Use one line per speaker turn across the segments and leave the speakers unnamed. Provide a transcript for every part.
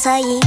ださい。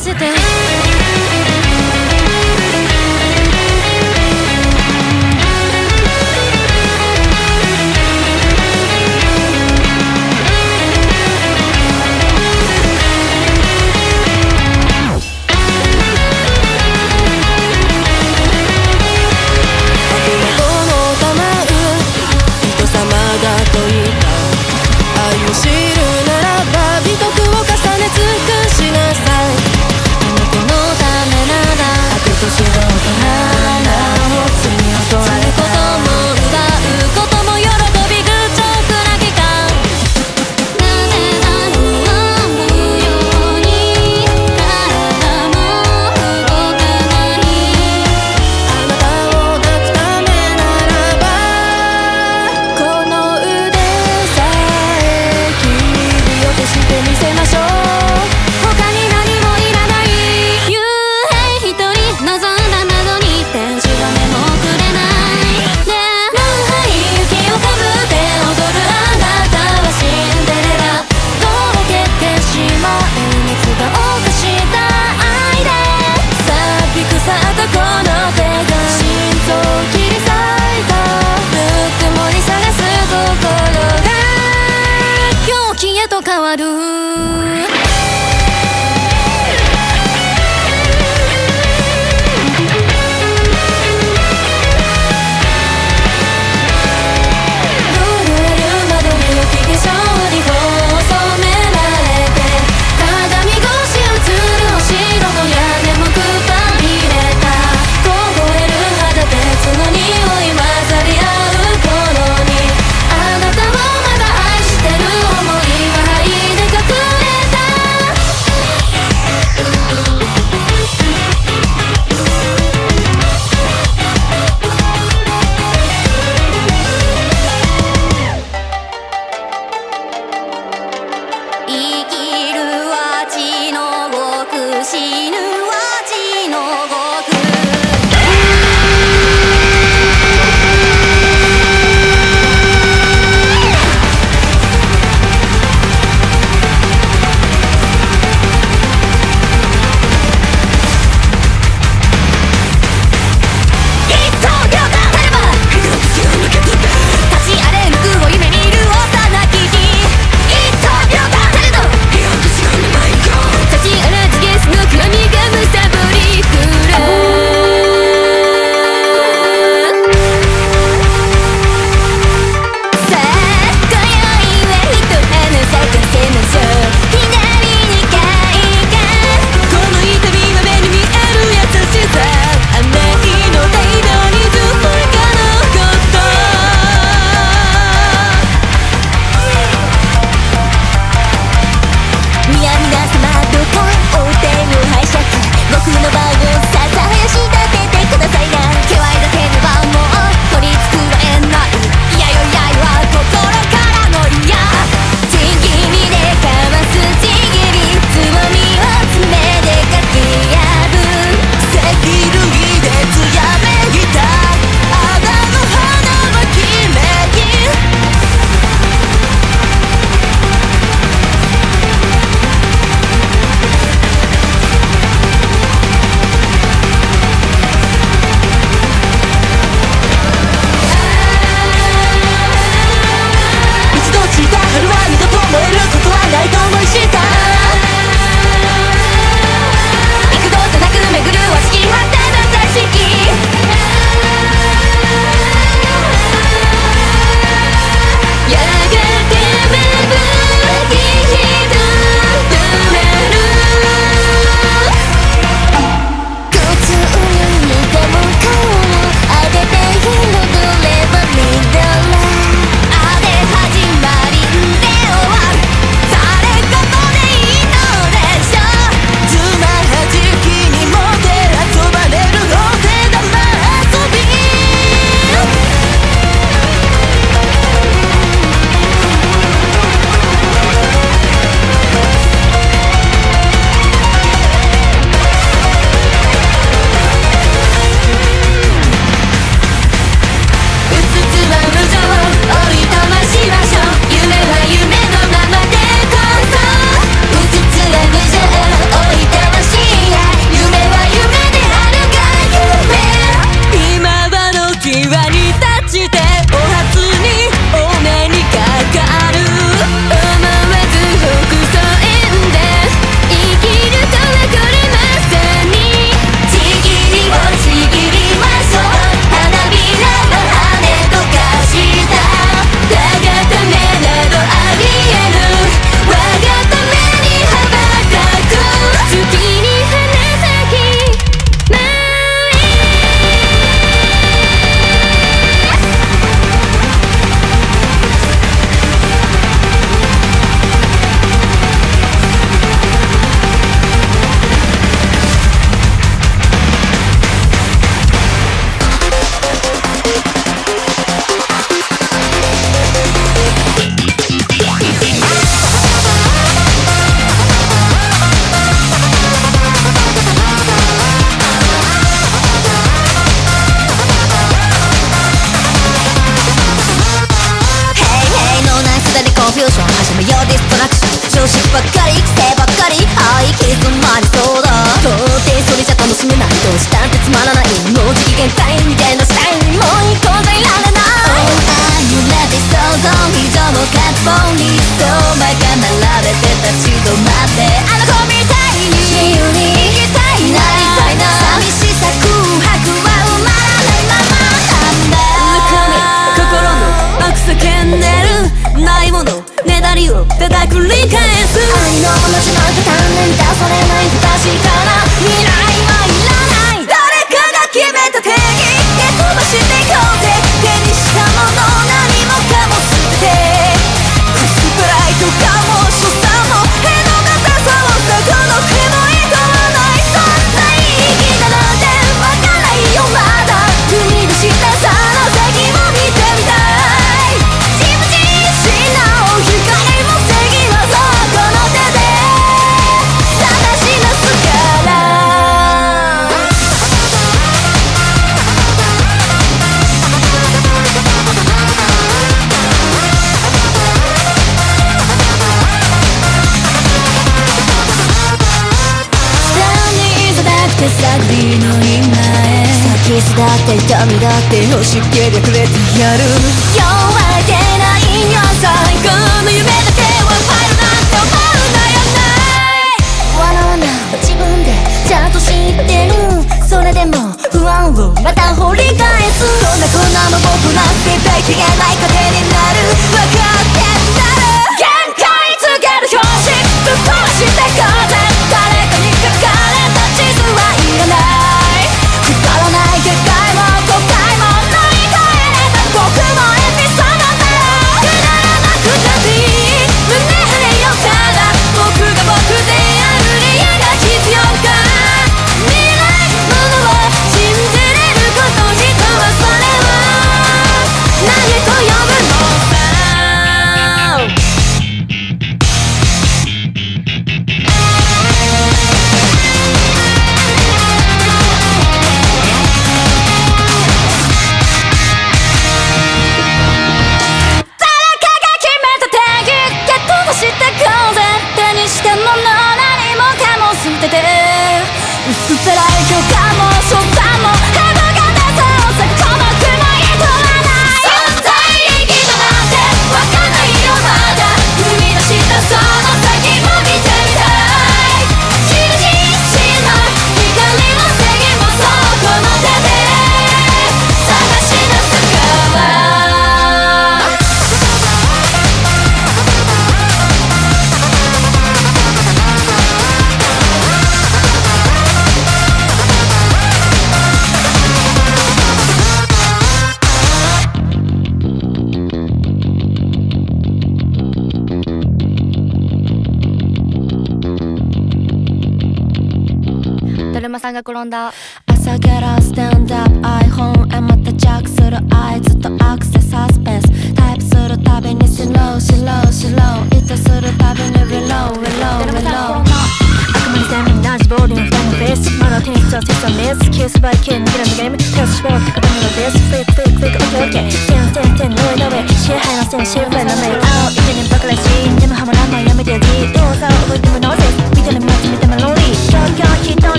せて。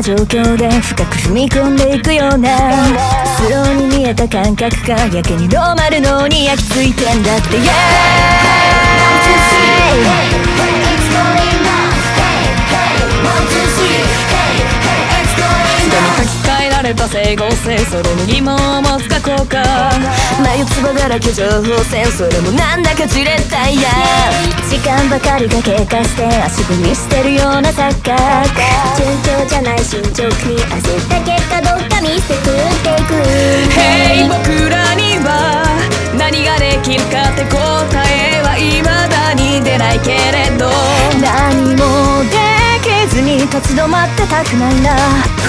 な
状況で深く踏み込んでいくようなスローに見えた感覚がやけにローマルのに焼き付いてんだって「
書き換えられた整合性それに疑問を持つかこうか
眉唾だらけ情報戦それもなんだかじれったいや。時間ばかりが経過して足踏みしてるような錯覚。順調じゃない進捗に焦った結果どっか見せてくっていく。
Hey 僕らには何ができるかって答えは未だに出ないけれど。
何もできずに立ち止まってたくないな。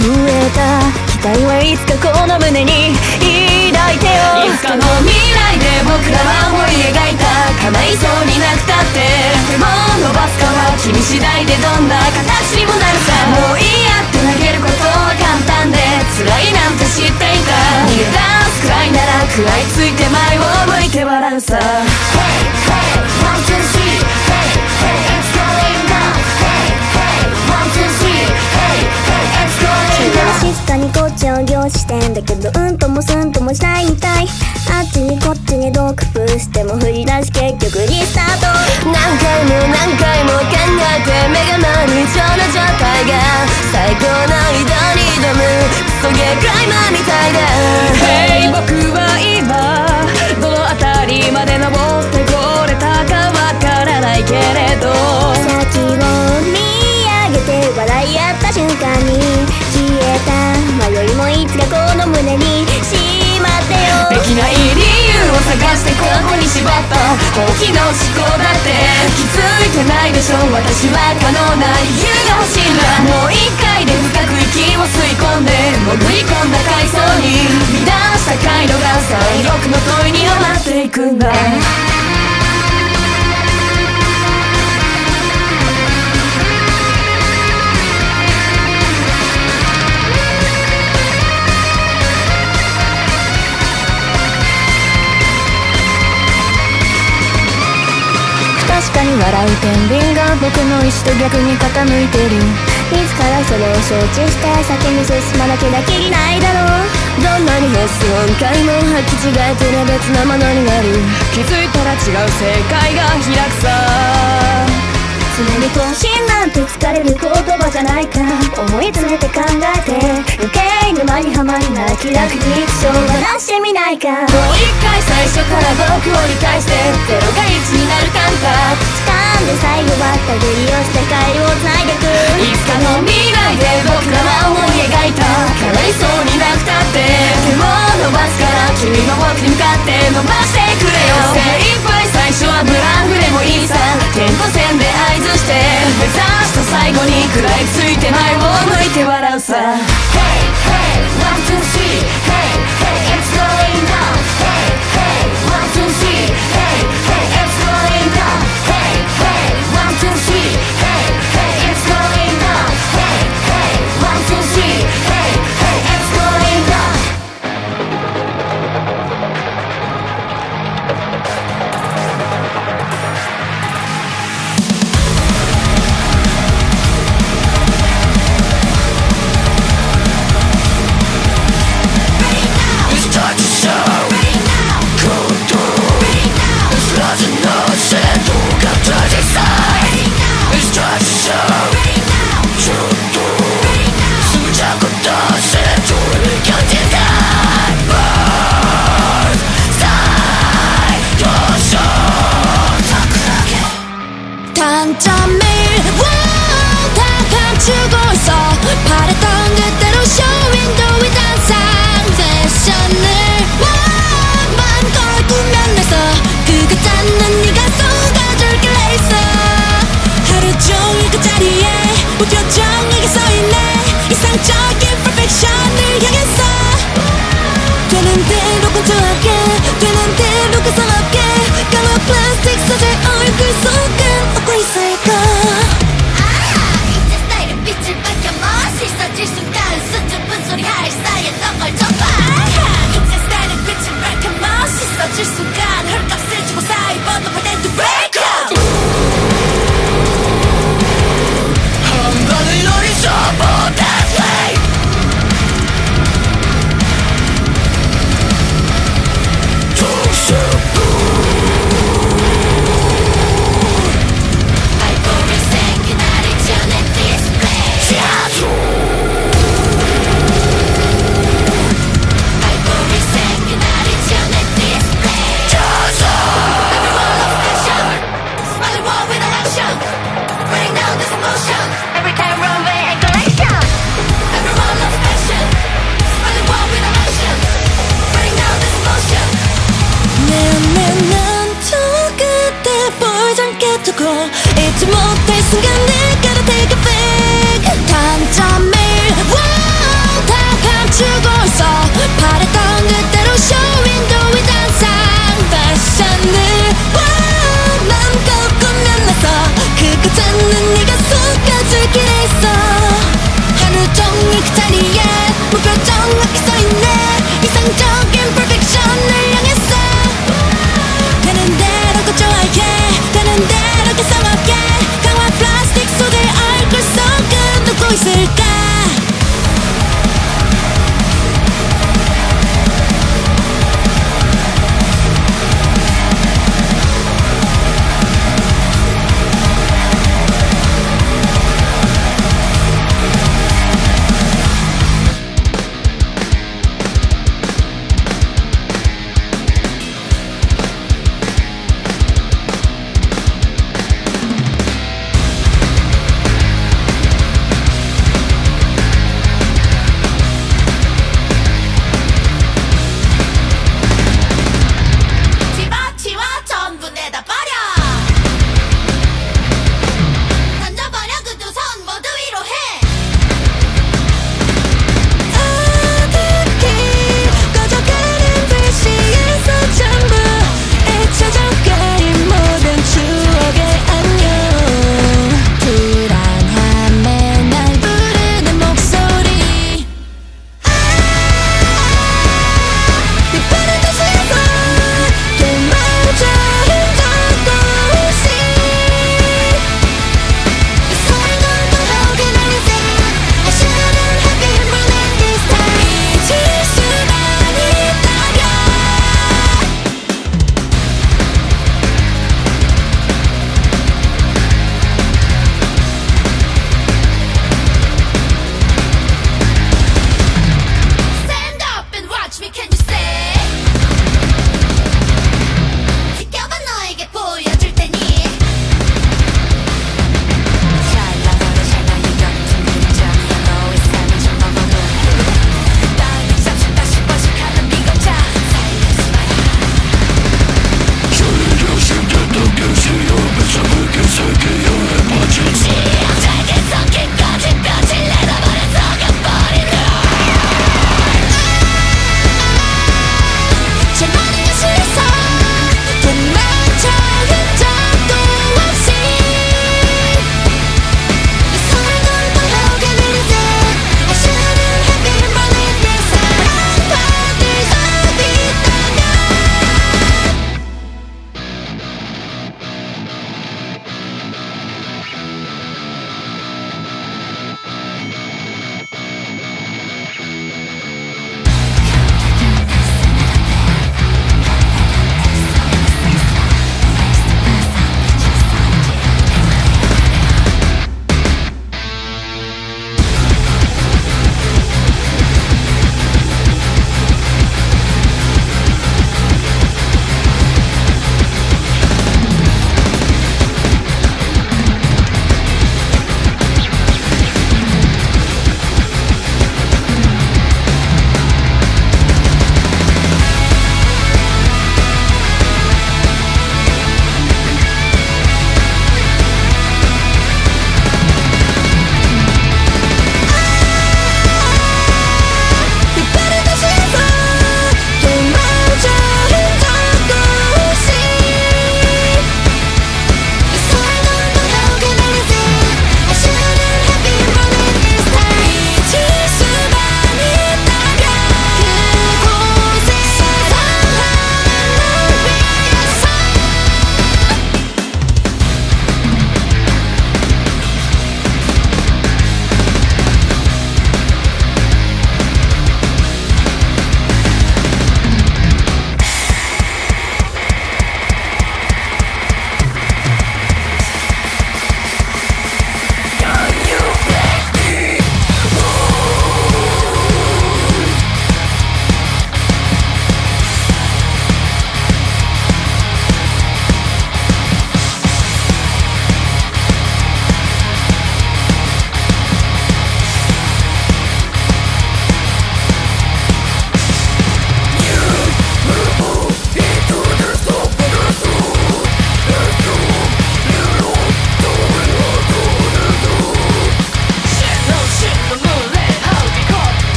増えた期待はいつかこの胸に抱いてよ
いつかの未来で僕らは思い描いた叶いそうになくたって手も伸ばすかは君次第でどんな形にもなるさもういいやって投げることは簡単で辛いなんて知っていた逃げ出すくらいなら食らいついて前を向いて笑うさ Hey, hey, one, two, three
静かにこっちを凝視してんだけどうんともすんともしないみたい。あっちにこっちにどう工夫しても振り出し結局リスタート。何回も何回も考えて目が回る異常な状態が。最高の移動に挑むクソゲークライマーみたいだ。
Hey 僕は今どの辺りまで登ってこれたかわからないけれど。
先を見上げて笑い合った瞬間にた。迷いもいつかこの胸にしまってよ。
できない理由を探してここに縛った本気の思考だって。気づいてないでしょ私は可能な理由が欲しいんだ。もう一回で深く息を吸い込んで。潜り込んだ階層に。乱した回路が最奥の問いにはまっていくんだ。
確かに笑う天秤が僕の意志と逆に傾いてる。自らそれを承知して先に進まなきゃきりないだろう。どんなにフェス音階も履き違えてる別なものになる。
気づいたら違う世界が開くさ。
常に更新なんて疲れる言葉じゃないか。思い詰めて考えて余計沼にはまりない気楽に一生話してみないか。
もう一回最初から僕を理解してゼロが1になる感覚
掴んで最後は手繰り寄せて回路をつないでく。
いつかの未来で僕らは思い描いた。叶いそうになくたって。手も伸ばすから君の僕に向かって伸ばしてくれよ。精一杯最最初はブランクでもいいさ。点ン線で合図して。目指すと最後に食らいついて前を向いて笑うさ。Hey hey
1 2 3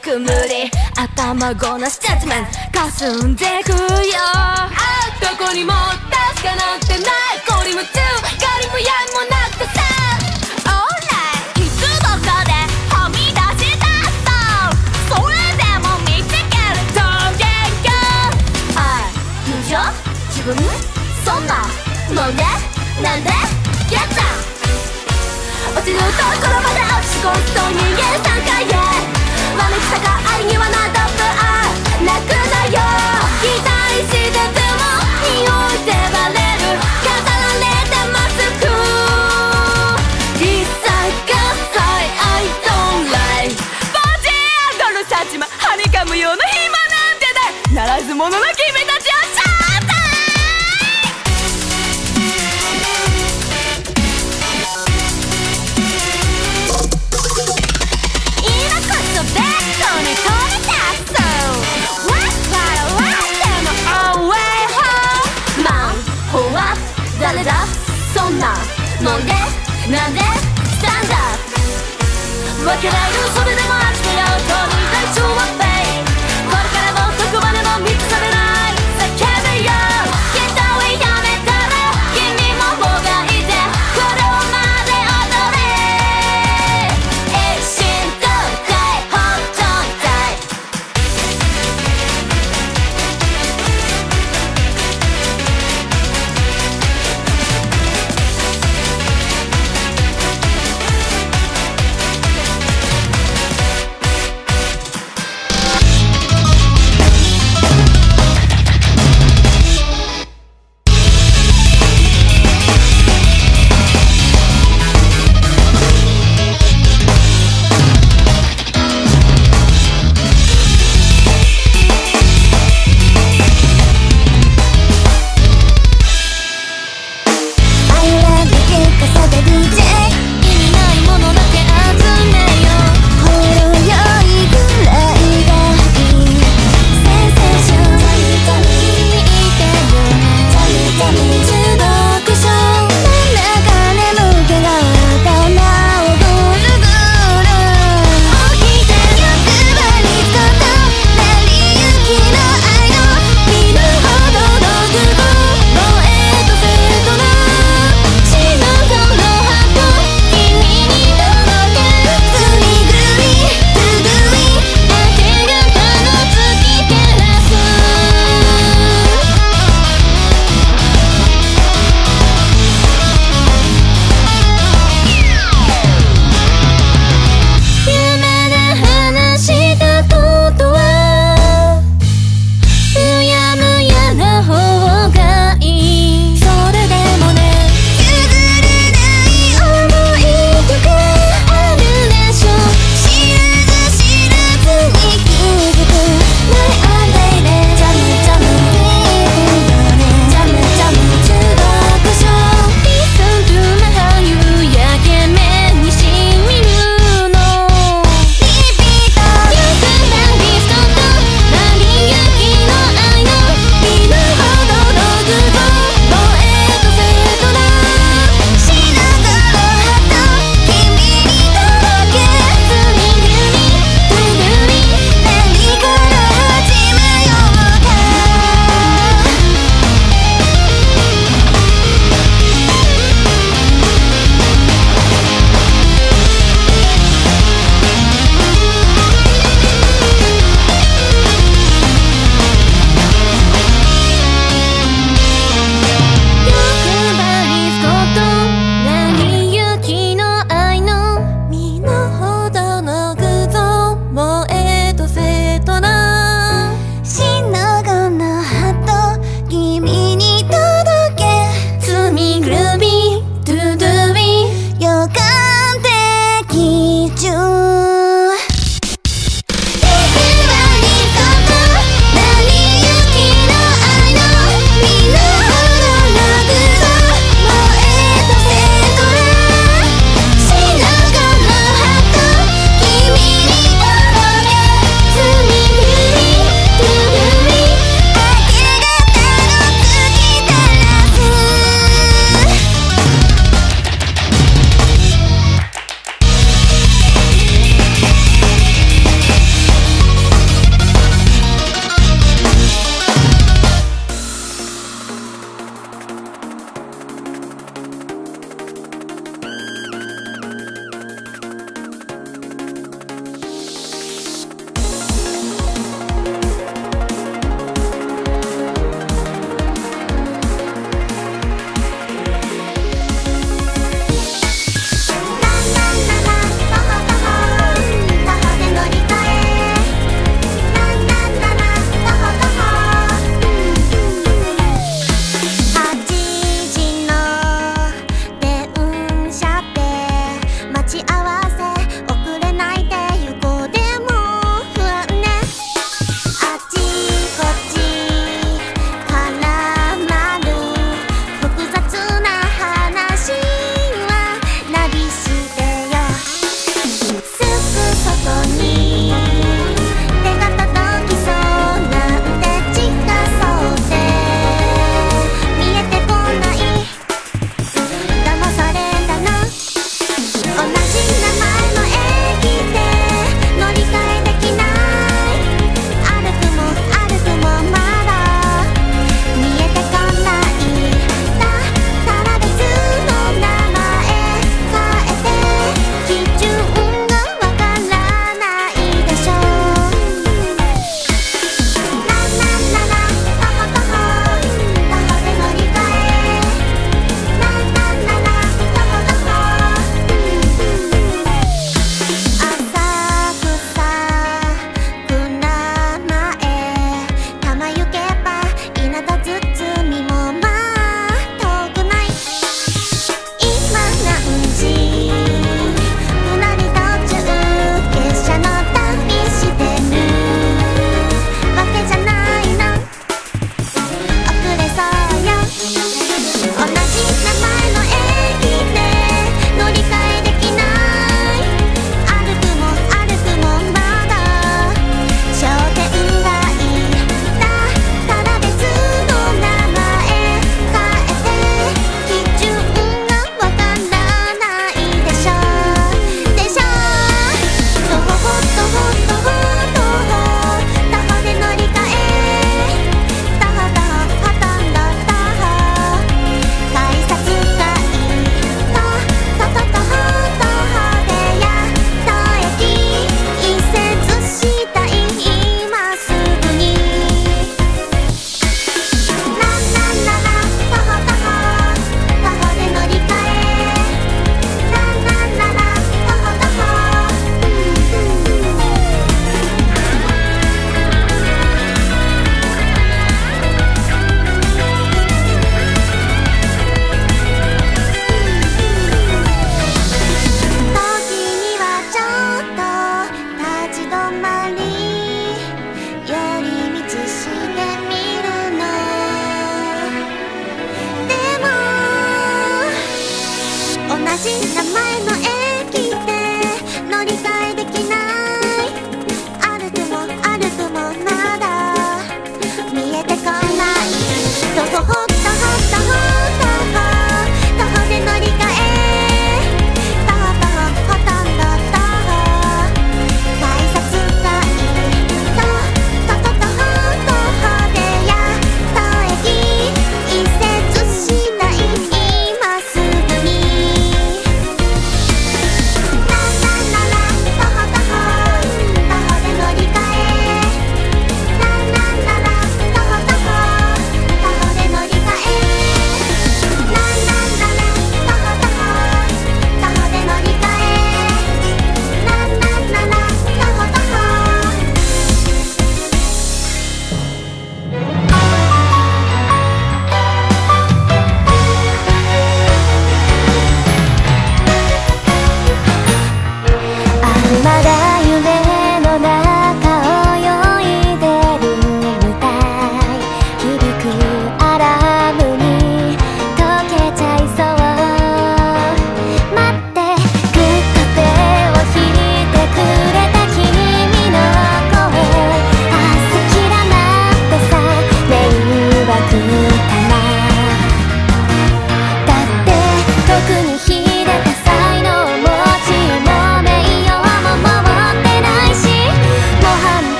く無理。
頭ごなし
ジャッジメント。か
すんでく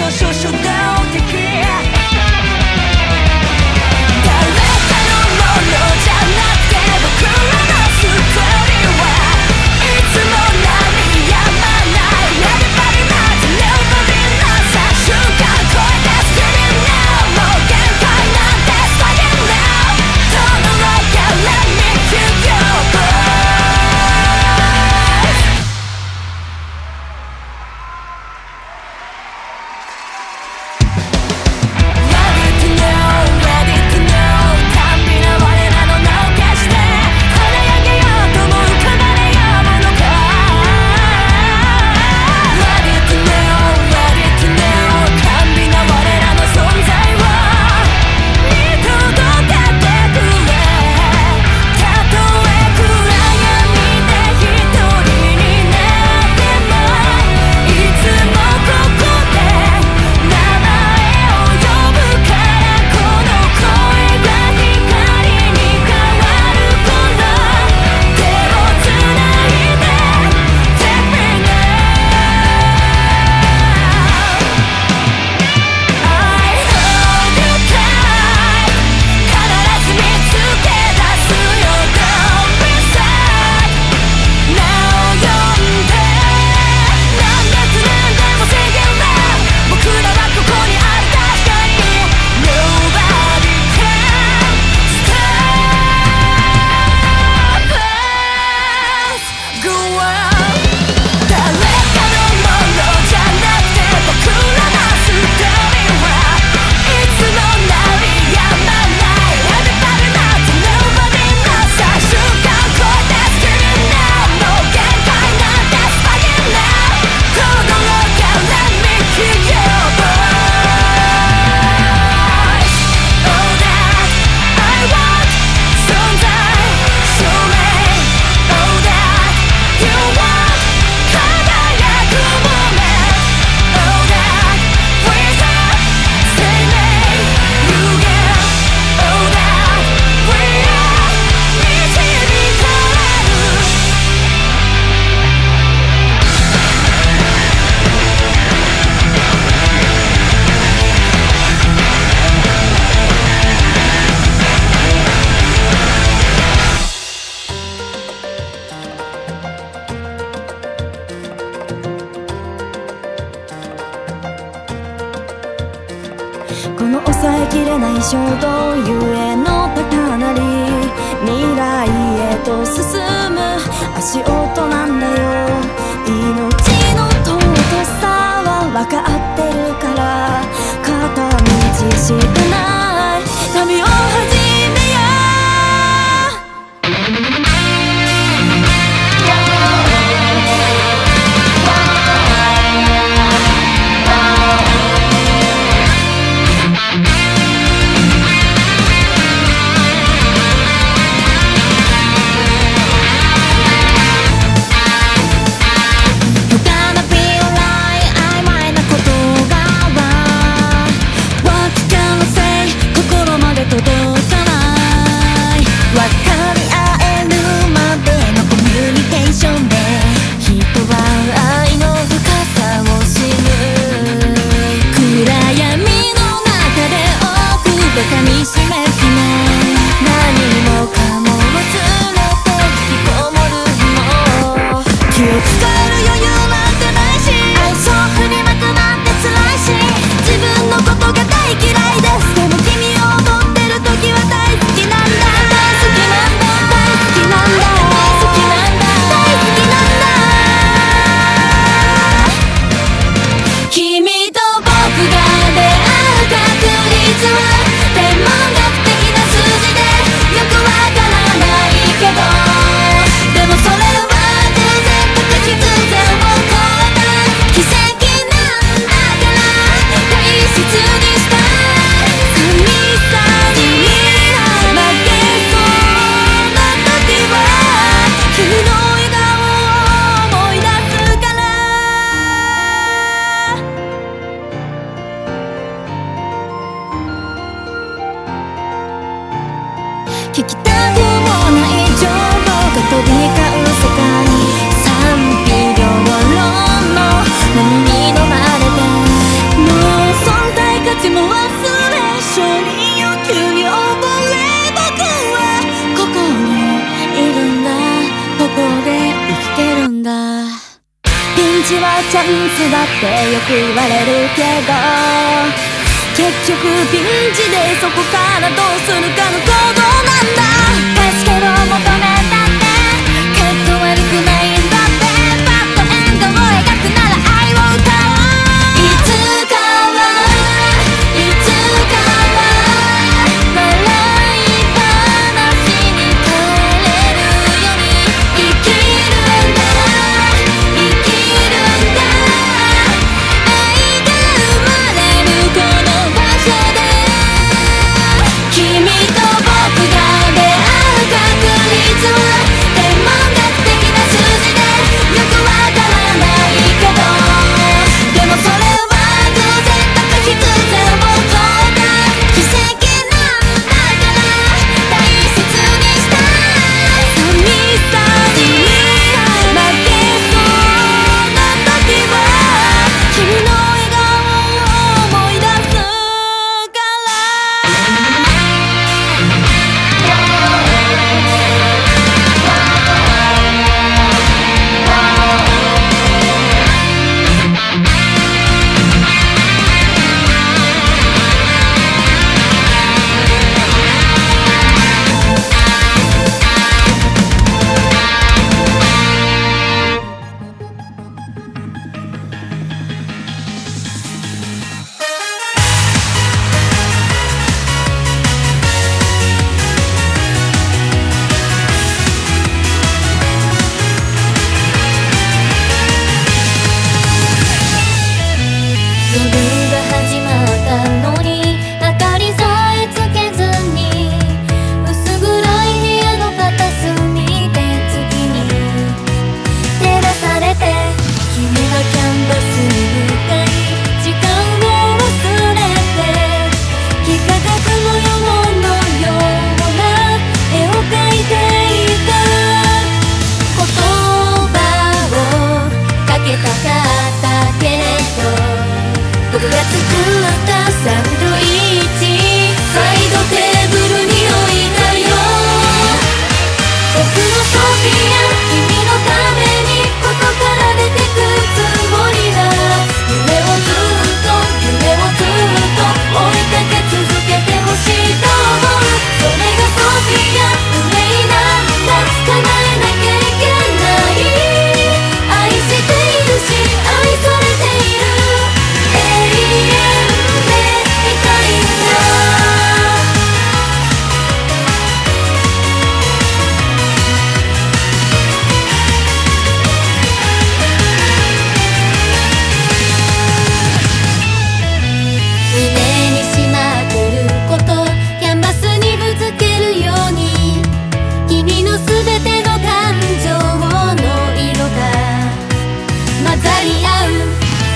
就说出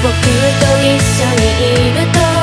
僕と一緒にいると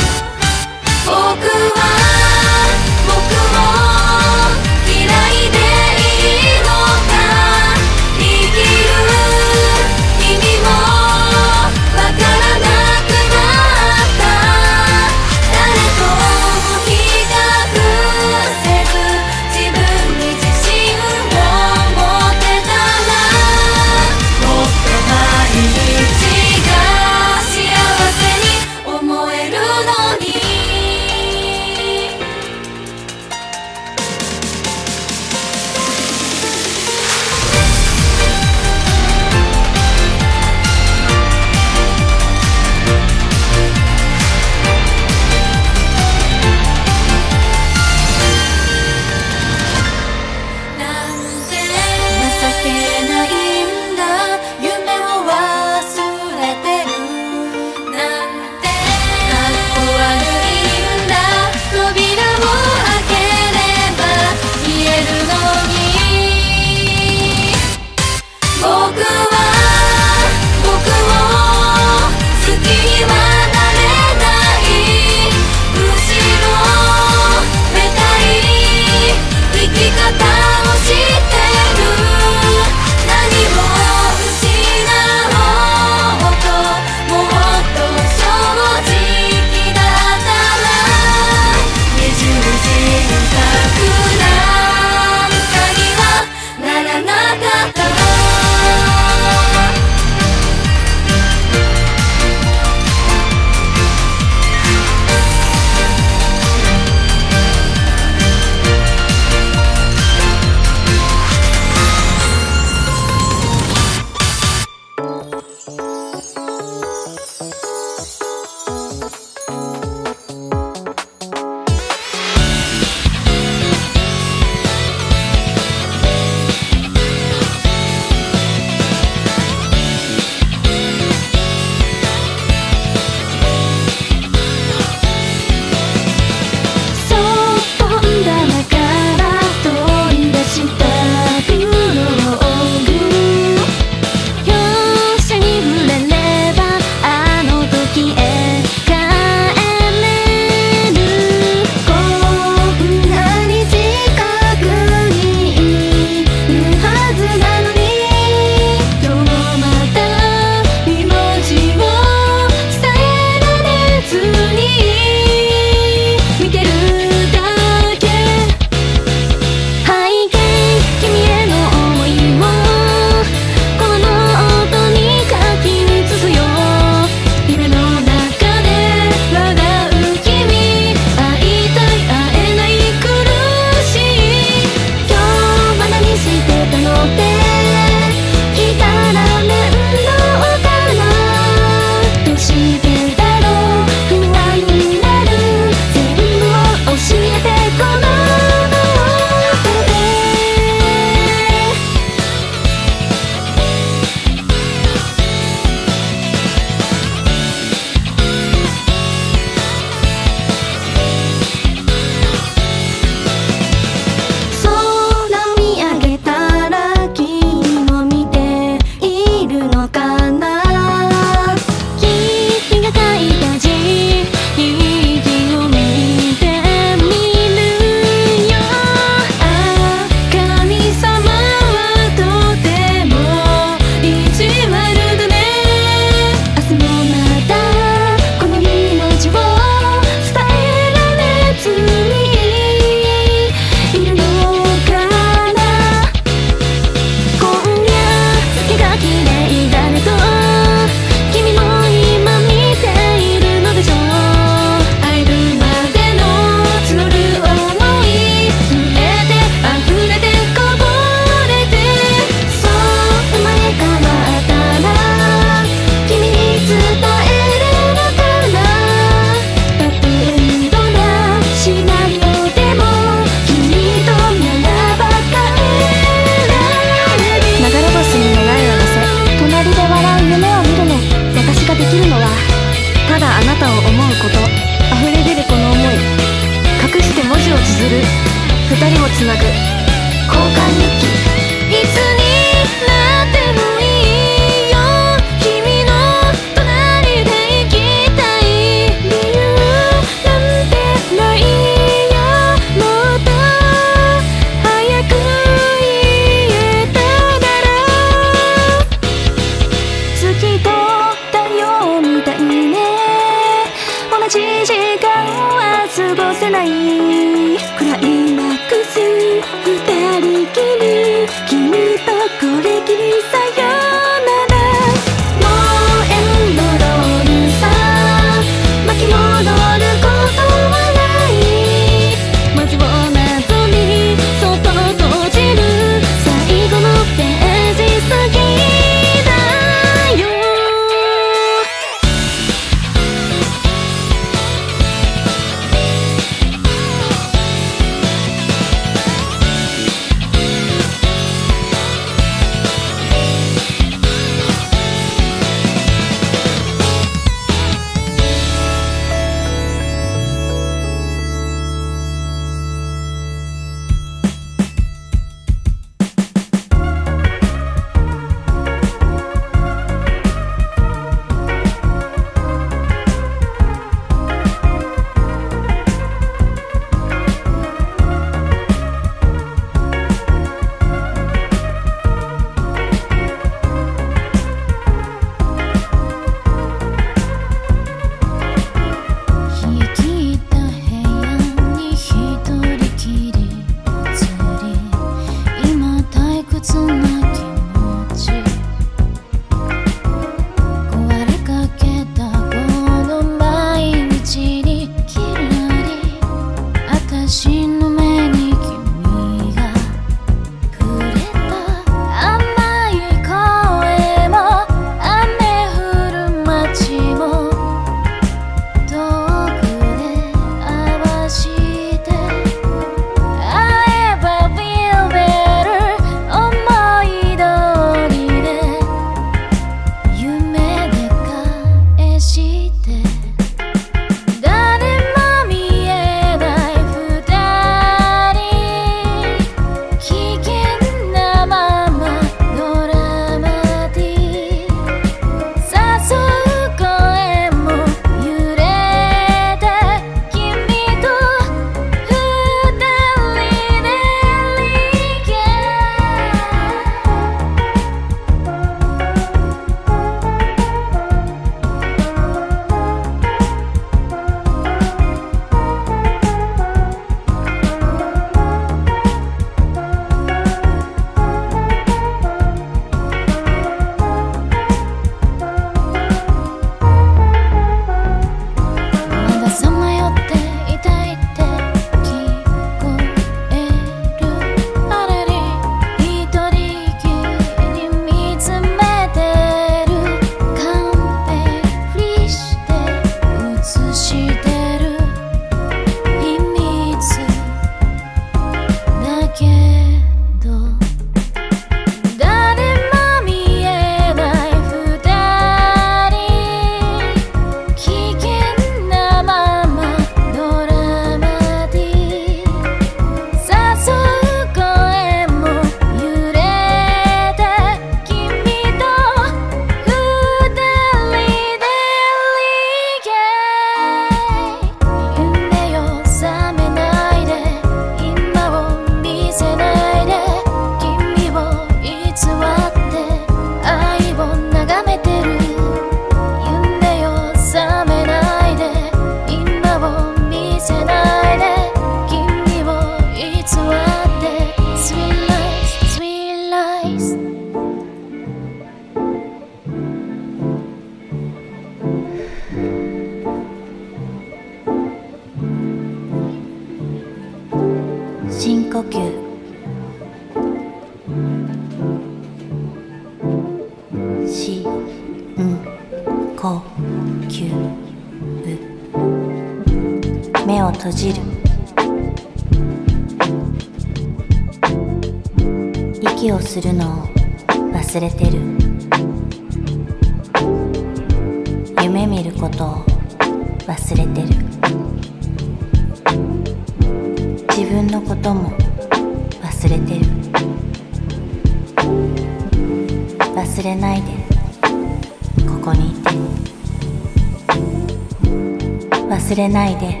ないで。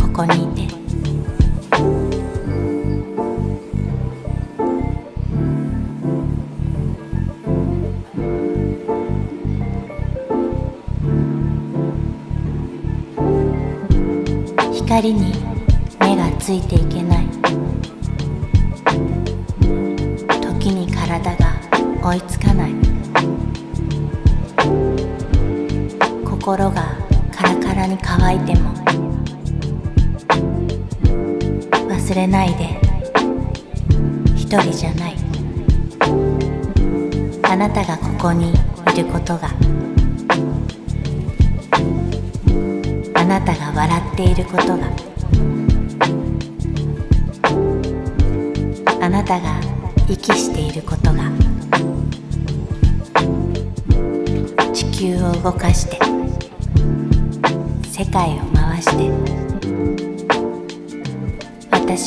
ここ
にいて。光に目がついていけない。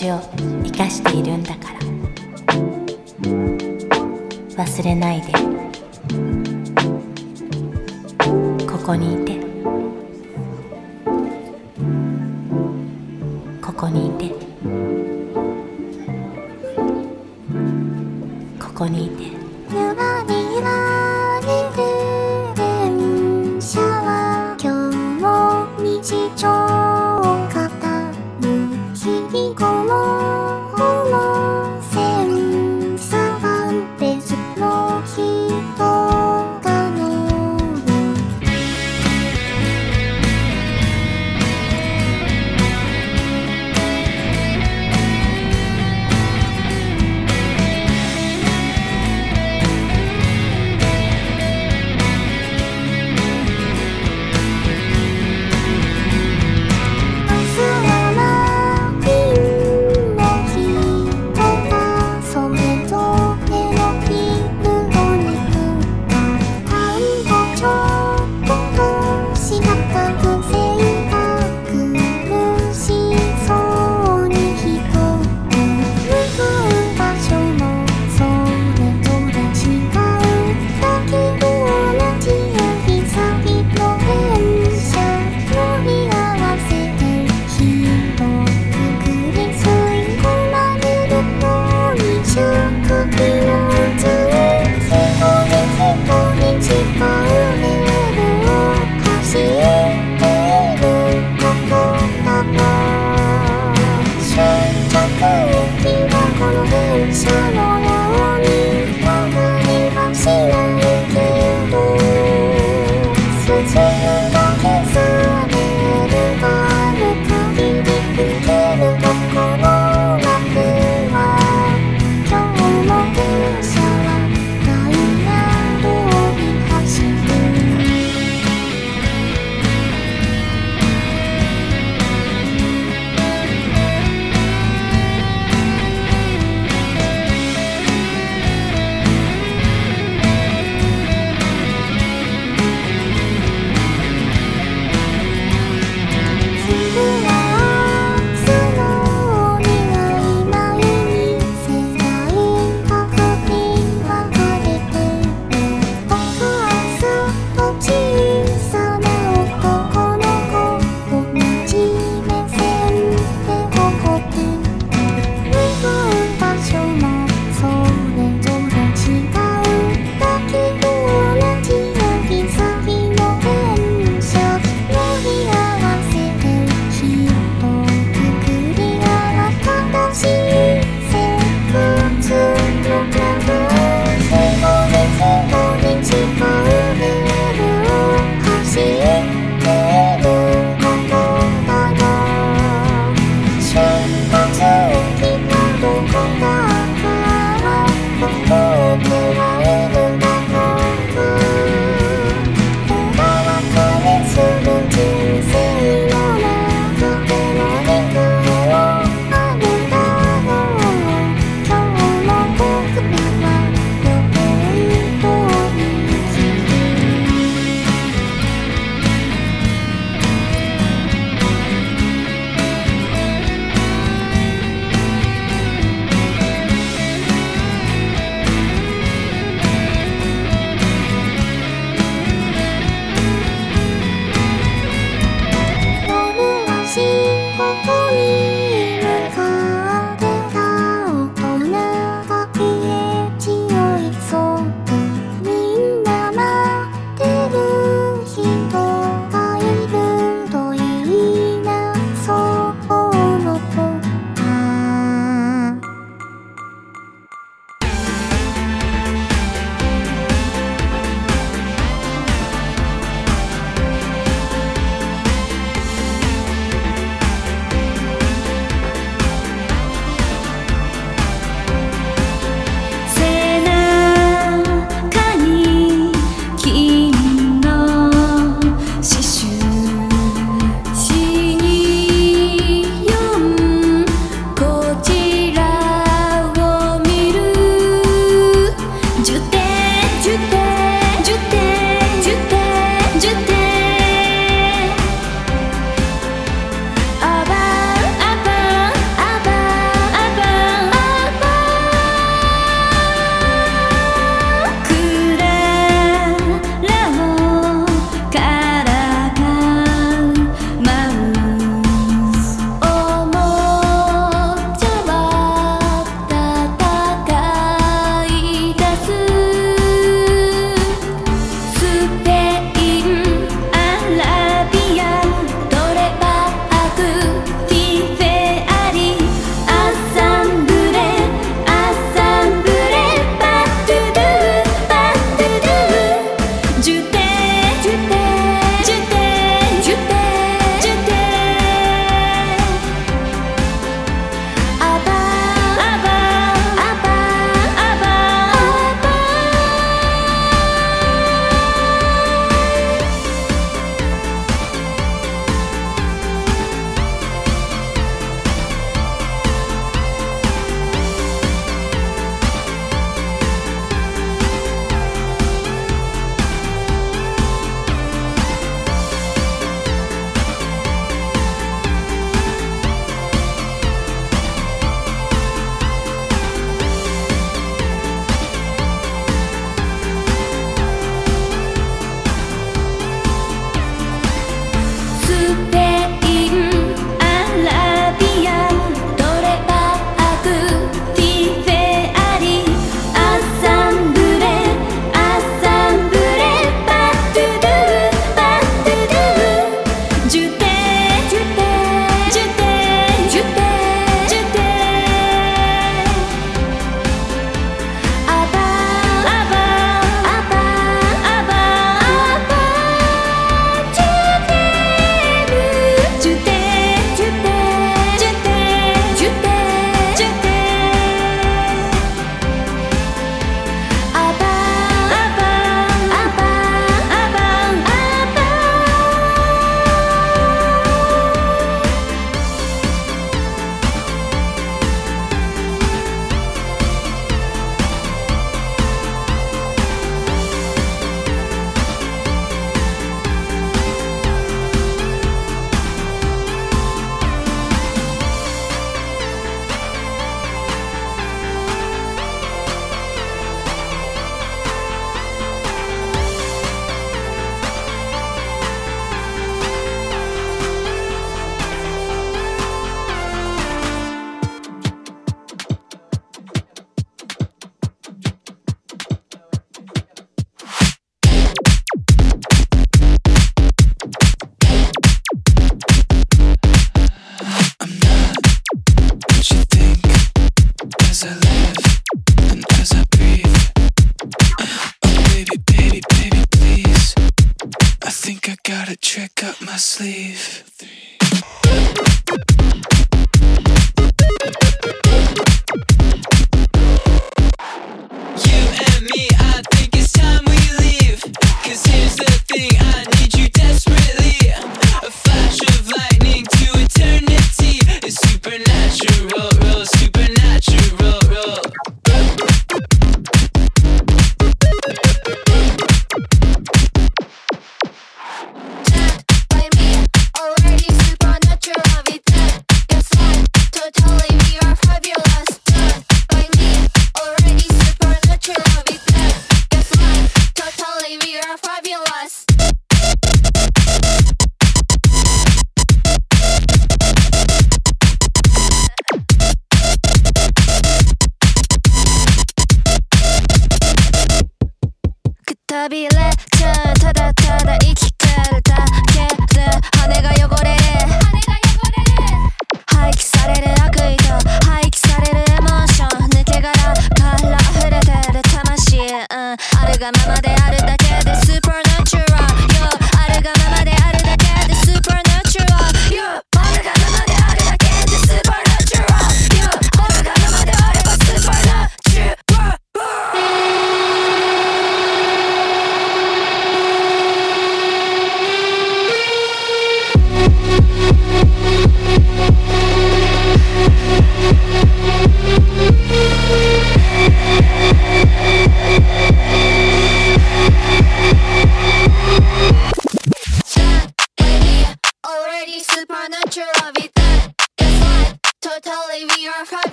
私を生かしているんだから忘れないで。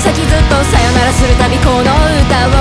先ずっとさよならするたびこの歌を